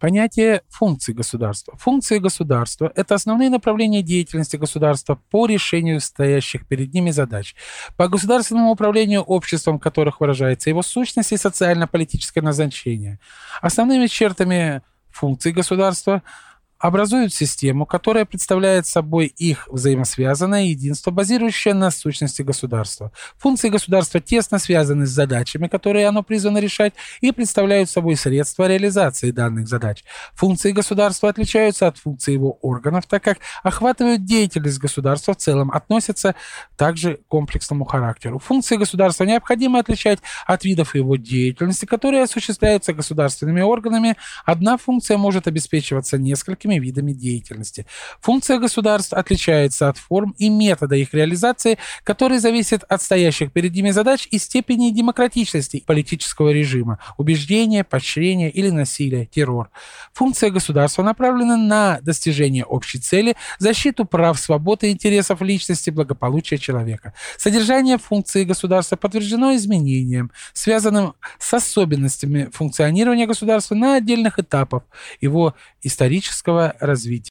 Понятие функций государства. Функции государства – это основные направления деятельности государства по решению стоящих перед ними задач, по государственному управлению обществом, в которых выражается его сущность и социально-политическое назначение. Основными чертами функций государства – образуют систему, которая представляет собой их взаимосвязанное единство, базирующее на сущности государства. Функции государства тесно связаны с задачами, которые оно призвано решать, и представляют собой средства реализации данных задач. Функции государства отличаются от функций его органов, так как охватывают деятельность государства в целом, относятся также к комплексному характеру. Функции государства необходимо отличать от видов его деятельности, которые осуществляются государственными органами. Одна функция может обеспечиваться несколькими различными видами деятельности. Функция государств отличается от форм и метода их реализации, которые зависят от стоящих перед ними задач и степени демократичности политического режима, убеждения, поощрения или насилия, террор. Функция государства направлена на достижение общей цели, защиту прав, свободы и интересов личности, благополучия человека. Содержание функции государства подтверждено изменением, связанным с особенностями функционирования государства на отдельных этапах его исторического развития.